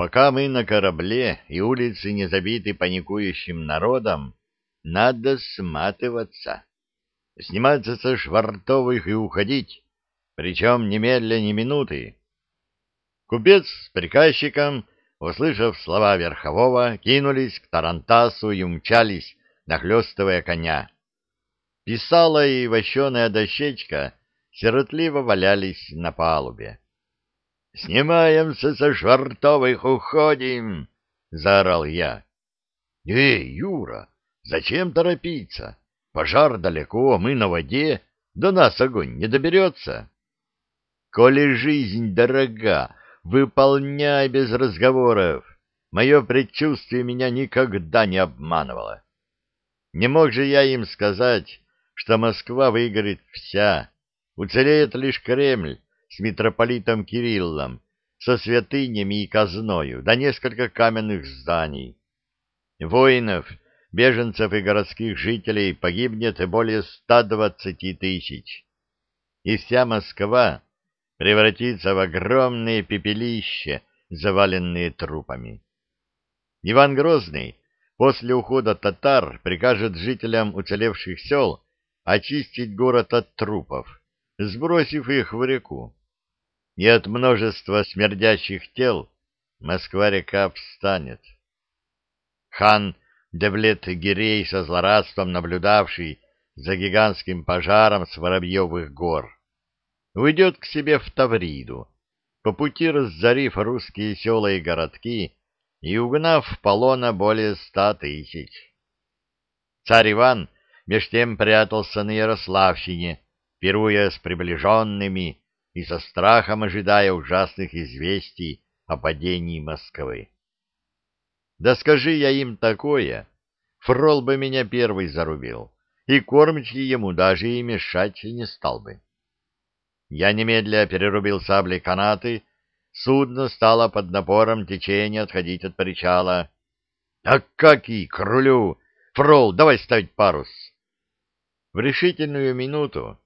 Пока мы на корабле и улицы не забиты паникующим народом, надо сматываться, сниматься со швартовых и уходить, причем немедля ни минуты. Купец с приказчиком, услышав слова Верхового, кинулись к Тарантасу и умчались, нахлестывая коня. Писала и вощеная дощечка сиротливо валялись на палубе. — Снимаемся со швартовых, уходим! — заорал я. — Эй, Юра, зачем торопиться? Пожар далеко, мы на воде, до нас огонь не доберется. Коли жизнь дорога, выполняй без разговоров. Мое предчувствие меня никогда не обманывало. Не мог же я им сказать, что Москва выгорит вся, уцелеет лишь Кремль с митрополитом Кириллом, со святынями и казною, да несколько каменных зданий. Воинов, беженцев и городских жителей погибнет более 120 тысяч. И вся Москва превратится в огромные пепелище, заваленные трупами. Иван Грозный после ухода татар прикажет жителям уцелевших сел очистить город от трупов, сбросив их в реку и от множества смердящих тел Москва-река встанет. Хан Девлет-Гирей со злорадством наблюдавший за гигантским пожаром с Воробьевых гор, уйдет к себе в Тавриду, по пути разорив русские села и городки и угнав в полона более ста тысяч. Царь Иван меж тем прятался на Ярославщине, пируя с приближенными и со страхом ожидая ужасных известий о падении Москвы. Да скажи я им такое, Фрол бы меня первый зарубил, и кормчий ему даже и мешать не стал бы. Я немедля перерубил сабли канаты, судно стало под напором течения отходить от причала. — А как и к рулю! Фрол, давай ставить парус! В решительную минуту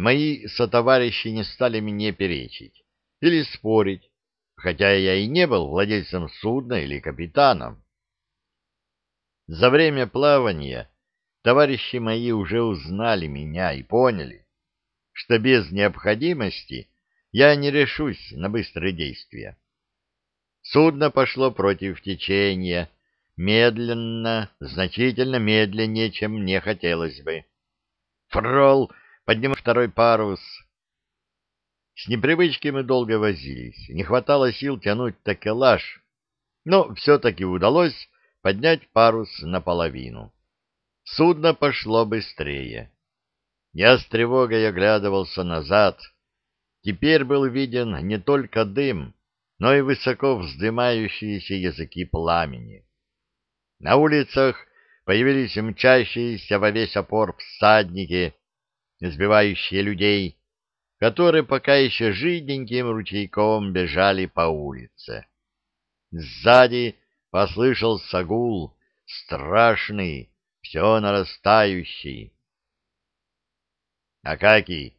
мои сотоварищи не стали мне перечить или спорить, хотя я и не был владельцем судна или капитаном. За время плавания товарищи мои уже узнали меня и поняли, что без необходимости я не решусь на быстрые действия. Судно пошло против течения, медленно, значительно медленнее, чем мне хотелось бы. Фрол Подниму второй парус. С непривычки мы долго возились. Не хватало сил тянуть такелаж, но все-таки удалось поднять парус наполовину. Судно пошло быстрее. Я с тревогой оглядывался назад. Теперь был виден не только дым, но и высоко вздымающиеся языки пламени. На улицах появились мчащиеся во весь опор всадники сбивающие людей, которые пока еще жиденьким ручейком бежали по улице. Сзади послышался гул, страшный, все нарастающий. Акакий,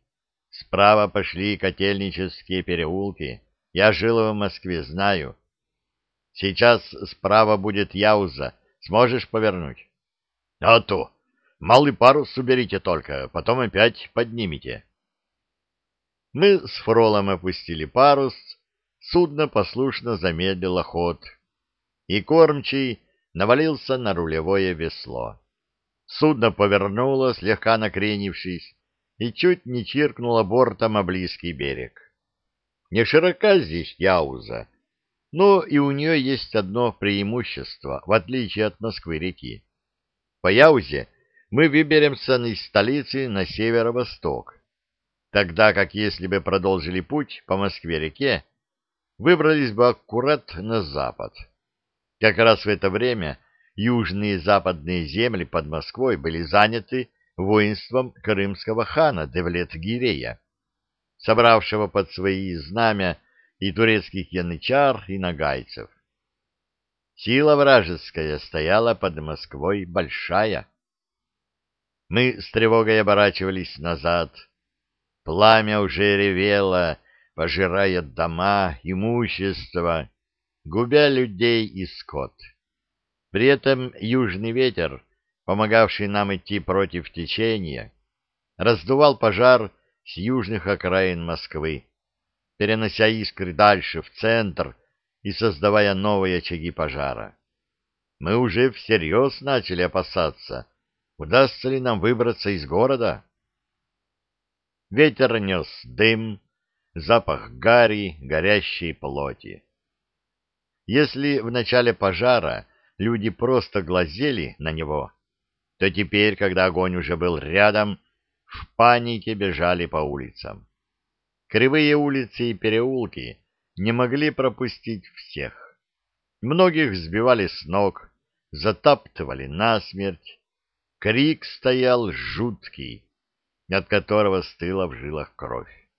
справа пошли котельнические переулки. Я жил в Москве, знаю. Сейчас справа будет Яуза. Сможешь повернуть? — А то! Малый парус уберите только, потом опять поднимите. Мы с Фролом опустили парус, судно послушно замедлило ход, и кормчий навалился на рулевое весло. Судно повернуло, слегка накренившись, и чуть не чиркнуло бортом о близкий берег. Не широка здесь Яуза, но и у нее есть одно преимущество, в отличие от Москвы-реки. По Яузе мы выберемся из столицы на северо-восток, тогда как если бы продолжили путь по Москве-реке, выбрались бы аккурат на запад. Как раз в это время южные и западные земли под Москвой были заняты воинством крымского хана Девлет-Гирея, собравшего под свои знамя и турецких янычар, и нагайцев. Сила вражеская стояла под Москвой большая. Мы с тревогой оборачивались назад. Пламя уже ревело, пожирая дома, имущество. губя людей и скот. При этом южный ветер, помогавший нам идти против течения, раздувал пожар с южных окраин Москвы, перенося искры дальше в центр и создавая новые очаги пожара. Мы уже всерьез начали опасаться, удастся ли нам выбраться из города. Ветер нес дым, запах гари, горящей плоти. Если в начале пожара люди просто глазели на него, то теперь, когда огонь уже был рядом, в панике бежали по улицам. Кривые улицы и переулки не могли пропустить всех. Многих сбивали с ног, затаптывали насмерть. Крик стоял жуткий, от которого стыла в жилах кровь.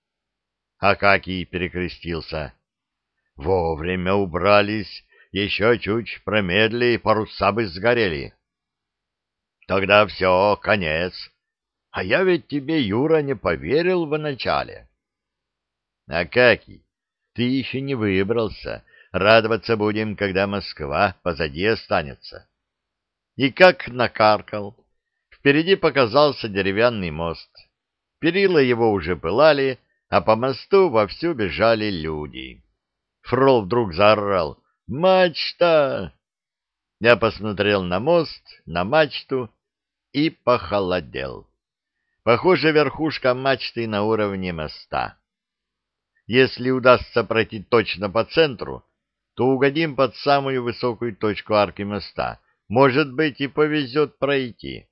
Акакий перекрестился. Вовремя убрались, еще чуть промедли, паруса бы сгорели. Тогда все, конец. А я ведь тебе, Юра, не поверил вначале. Акакий, ты еще не выбрался. Радоваться будем, когда Москва позади останется. И как накаркал. Впереди показался деревянный мост. Перила его уже пылали, а по мосту вовсю бежали люди. Фрол вдруг заорал «Мачта!». Я посмотрел на мост, на мачту и похолодел. Похоже, верхушка мачты на уровне моста. Если удастся пройти точно по центру, то угодим под самую высокую точку арки моста. Может быть, и повезет пройти.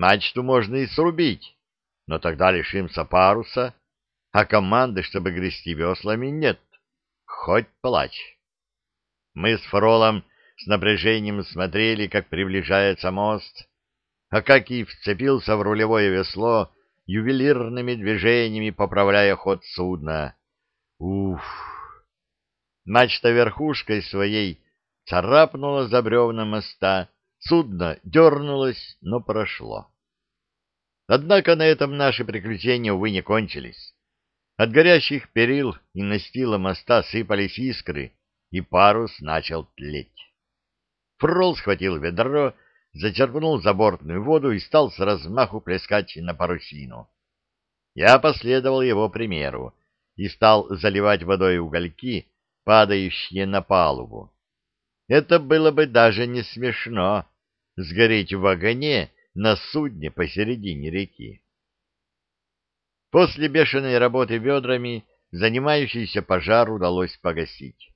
Мачту можно и срубить, но тогда лишимся паруса, а команды, чтобы грести веслами, нет. Хоть плачь. Мы с Фролом с напряжением смотрели, как приближается мост, а как и вцепился в рулевое весло, ювелирными движениями поправляя ход судна. Уф! Мачта верхушкой своей царапнула за бревна моста, судно дернулось, но прошло. Однако на этом наши приключения, увы, не кончились. От горящих перил и настила моста сыпались искры, и парус начал тлеть. Фрол схватил ведро, зачерпнул забортную воду и стал с размаху плескать на парусину. Я последовал его примеру и стал заливать водой угольки, падающие на палубу. Это было бы даже не смешно — сгореть в огне на судне посередине реки. После бешеной работы ведрами занимающийся пожар удалось погасить.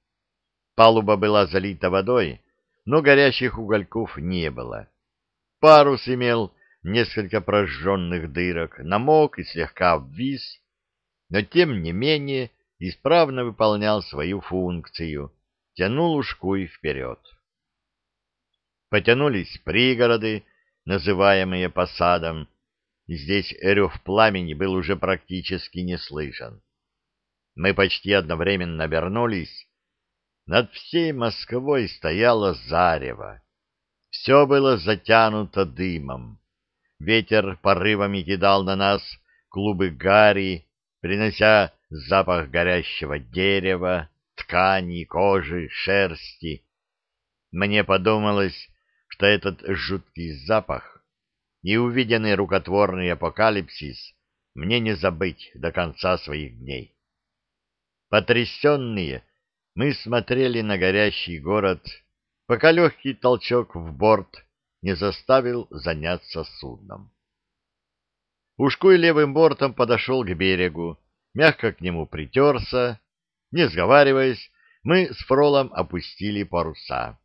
Палуба была залита водой, но горящих угольков не было. Парус имел несколько прожженных дырок, намок и слегка обвис, но тем не менее исправно выполнял свою функцию, тянул ушкуй вперед. Потянулись пригороды, называемые посадом, здесь рев пламени был уже практически не слышен. Мы почти одновременно обернулись. Над всей Москвой стояло зарево. Все было затянуто дымом. Ветер порывами кидал на нас клубы гари, принося запах горящего дерева, ткани, кожи, шерсти. Мне подумалось, что этот жуткий запах и увиденный рукотворный апокалипсис мне не забыть до конца своих дней. Потрясенные, мы смотрели на горящий город, пока легкий толчок в борт не заставил заняться судном. Ушкуй левым бортом подошел к берегу, мягко к нему притерся. Не сговариваясь, мы с Фролом опустили паруса.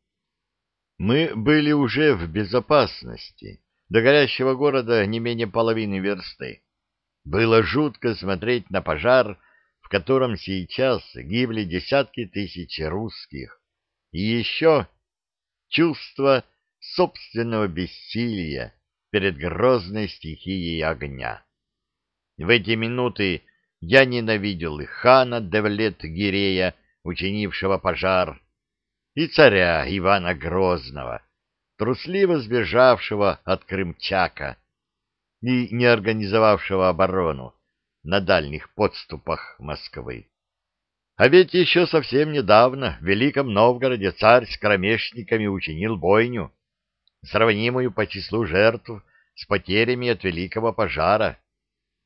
Мы были уже в безопасности. До горящего города не менее половины версты. Было жутко смотреть на пожар, в котором сейчас гибли десятки тысяч русских. И еще чувство собственного бессилия перед грозной стихией огня. В эти минуты я ненавидел и хана Девлет-Гирея, учинившего пожар, и царя Ивана Грозного, трусливо сбежавшего от Крымчака и не организовавшего оборону на дальних подступах Москвы. А ведь еще совсем недавно в Великом Новгороде царь с кромешниками учинил бойню, сравнимую по числу жертв с потерями от Великого пожара.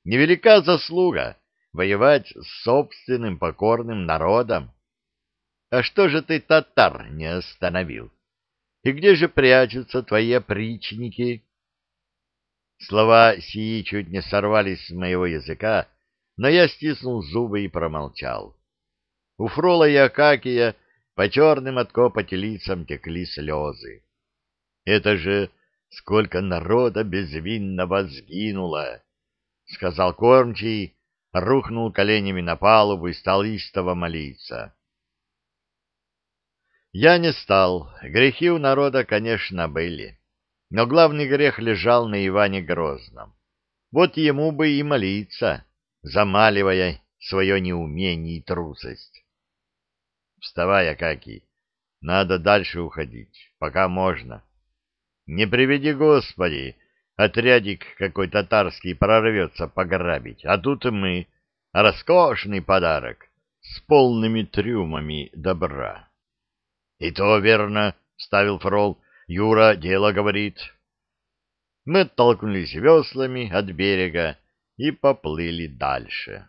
Невелика заслуга воевать с собственным покорным народом. А что же ты татар не остановил? И где же прячутся твои опричники? Слова сии чуть не сорвались с моего языка, но я стиснул зубы и промолчал. У Фрола и Акакия по черным от копоти лицам текли слезы. Это же сколько народа безвинного сгинуло! — сказал кормчий, рухнул коленями на палубу и стал истово молиться. Я не стал. Грехи у народа, конечно, были. Но главный грех лежал на Иване Грозном. Вот ему бы и молиться, замаливая свое неумение и трусость. Вставай, Акакий, надо дальше уходить, пока можно. Не приведи, Господи, отрядик какой татарский прорвется пограбить, а тут мы, роскошный подарок, с полными трюмами добра. — И то верно, — ставил Фрол, — Юра дело говорит. Мы оттолкнулись веслами от берега и поплыли дальше.